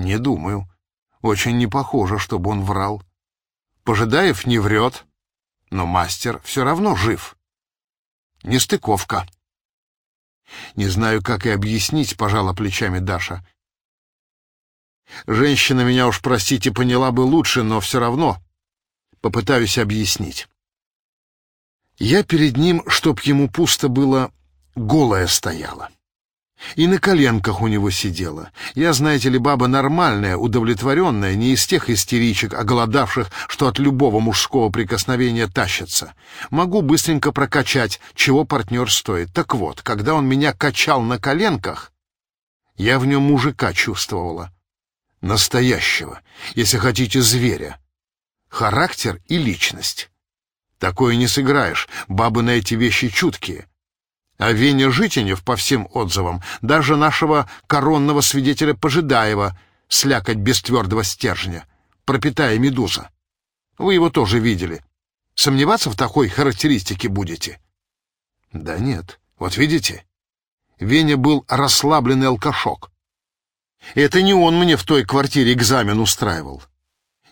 Не думаю. Очень не похоже, чтобы он врал. Пожидаев не врет, но мастер все равно жив. Нестыковка. Не знаю, как и объяснить, пожала плечами Даша. Женщина меня уж, простите, поняла бы лучше, но все равно попытаюсь объяснить. Я перед ним, чтоб ему пусто было, голая стояла. И на коленках у него сидела. Я, знаете ли, баба нормальная, удовлетворенная, не из тех истеричек, оголодавших, что от любого мужского прикосновения тащатся. Могу быстренько прокачать, чего партнер стоит. Так вот, когда он меня качал на коленках, я в нем мужика чувствовала. Настоящего, если хотите, зверя. Характер и личность. Такое не сыграешь, бабы на эти вещи чуткие. А Веня Житинев, по всем отзывам, даже нашего коронного свидетеля Пожидаева, слякоть без твердого стержня, пропитая медуза. Вы его тоже видели. Сомневаться в такой характеристике будете? Да нет. Вот видите? Веня был расслабленный алкашок. Это не он мне в той квартире экзамен устраивал.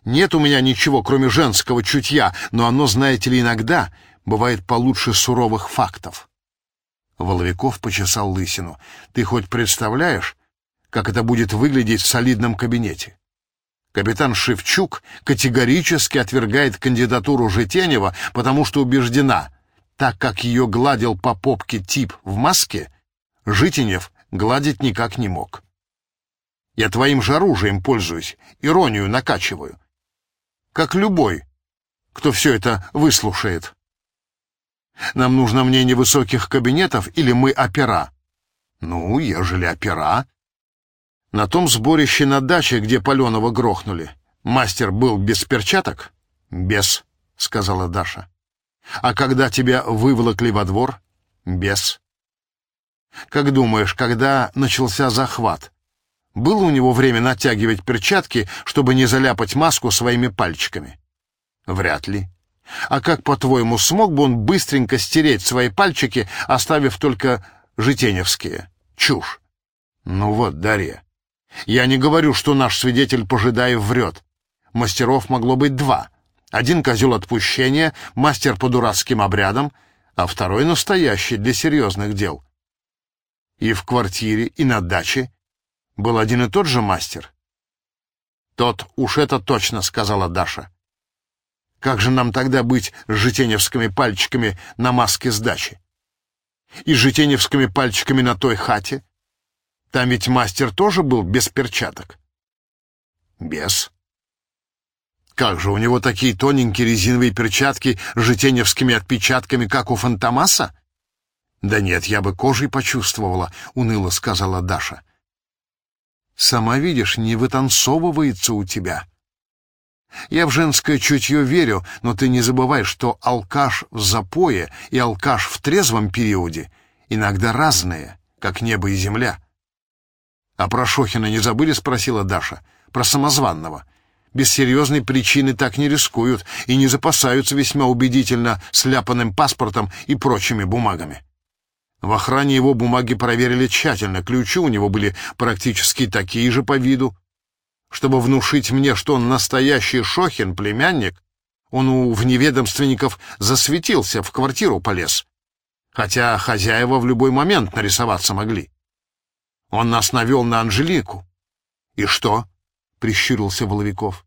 Нет у меня ничего, кроме женского чутья, но оно, знаете ли, иногда бывает получше суровых фактов. Воловиков почесал лысину. «Ты хоть представляешь, как это будет выглядеть в солидном кабинете?» Капитан Шевчук категорически отвергает кандидатуру Житенева, потому что убеждена, так как ее гладил по попке тип в маске, Житенев гладить никак не мог. Я твоим же оружием пользуюсь, иронию накачиваю. Как любой, кто все это выслушает. Нам нужно мнение высоких кабинетов или мы опера? Ну, ежели опера. На том сборище на даче, где Паленова грохнули, мастер был без перчаток? Без, сказала Даша. А когда тебя выволокли во двор? Без. Как думаешь, когда начался захват? Было у него время натягивать перчатки, чтобы не заляпать маску своими пальчиками? Вряд ли. А как, по-твоему, смог бы он быстренько стереть свои пальчики, оставив только житеневские? Чушь. Ну вот, Дарья, я не говорю, что наш свидетель Пожидаев врет. Мастеров могло быть два. Один козел отпущения, мастер по дурацким обрядам, а второй настоящий для серьезных дел. И в квартире, и на даче был один и тот же мастер. Тот уж это точно, сказала Даша. Как же нам тогда быть с житеневскими пальчиками на маске сдачи? И с житеневскими пальчиками на той хате? Там ведь мастер тоже был без перчаток. Без. Как же, у него такие тоненькие резиновые перчатки с житеневскими отпечатками, как у Фантомаса? Да нет, я бы кожей почувствовала, уныло сказала Даша. Сама видишь, не вытанцовывается у тебя. Я в женское чутье верю, но ты не забывай, что алкаш в запое и алкаш в трезвом периоде иногда разные, как небо и земля. А про Шохина не забыли, спросила Даша. Про самозванного. Без серьезной причины так не рискуют и не запасаются весьма убедительно сляпанным паспортом и прочими бумагами. В охране его бумаги проверили тщательно, ключи у него были практически такие же по виду, чтобы внушить мне, что он настоящий Шохин, племянник, он у вневедомственников засветился, в квартиру полез. Хотя хозяева в любой момент нарисоваться могли. Он нас навел на Анжелику. «И что?» — прищурился Воловиков.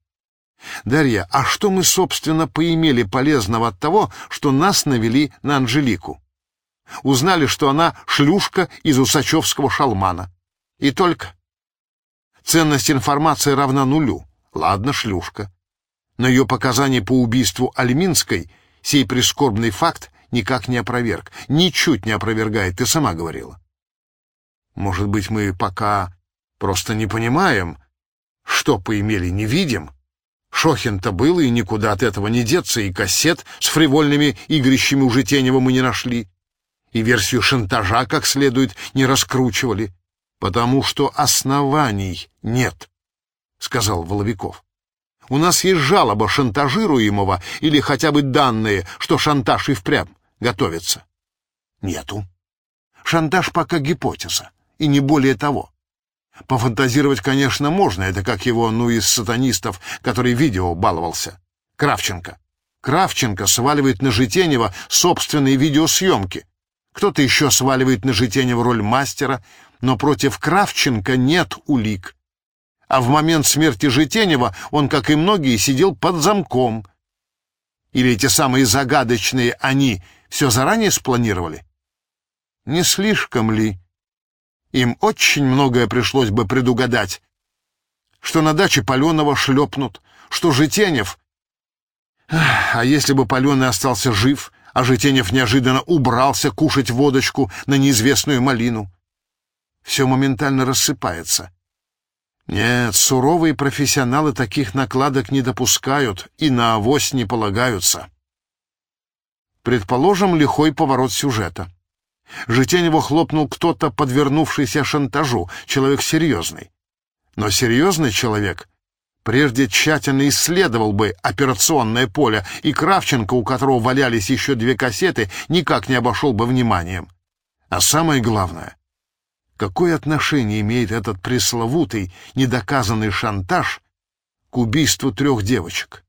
«Дарья, а что мы, собственно, поимели полезного от того, что нас навели на Анжелику? Узнали, что она шлюшка из усачевского шалмана. И только...» Ценность информации равна нулю. Ладно, шлюшка. Но ее показания по убийству Альминской сей прискорбный факт никак не опроверг. Ничуть не опровергает, ты сама говорила. Может быть, мы пока просто не понимаем, что поимели, не видим? Шохин-то был, и никуда от этого не деться, и кассет с фривольными игрищами уже Тенева мы не нашли, и версию шантажа как следует не раскручивали потому что оснований нет, — сказал Воловиков. У нас есть жалоба шантажируемого или хотя бы данные, что шантаж и впрямь готовится. Нету. Шантаж пока гипотеза, и не более того. Пофантазировать, конечно, можно. Это как его, ну, из сатанистов, который видео баловался. Кравченко. Кравченко сваливает на Житенева собственные видеосъемки. Кто-то еще сваливает на Житенева роль мастера, но против Кравченко нет улик. А в момент смерти Житенева он, как и многие, сидел под замком. Или эти самые загадочные «они» все заранее спланировали? Не слишком ли? Им очень многое пришлось бы предугадать. Что на даче Паленова шлепнут, что Житенев... А если бы Паленый остался жив, а Житенев неожиданно убрался кушать водочку на неизвестную малину? Все моментально рассыпается. Нет, суровые профессионалы таких накладок не допускают и на авось не полагаются. Предположим, лихой поворот сюжета. Житенева хлопнул кто-то, подвернувшийся шантажу, человек серьезный. Но серьезный человек прежде тщательно исследовал бы операционное поле, и Кравченко, у которого валялись еще две кассеты, никак не обошел бы вниманием. А самое главное, какое отношение имеет этот пресловутый, недоказанный шантаж к убийству трех девочек?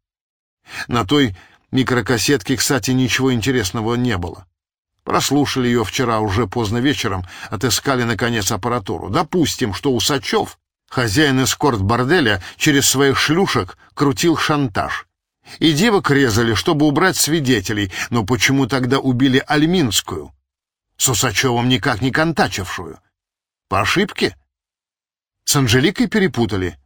На той микрокассетке, кстати, ничего интересного не было. Прослушали ее вчера уже поздно вечером, отыскали, наконец, аппаратуру. Допустим, что Усачев, хозяин эскорт-борделя, через своих шлюшек крутил шантаж. И девок резали, чтобы убрать свидетелей, но почему тогда убили Альминскую? С Усачевым никак не контачившую. По ошибке? С Анжеликой перепутали?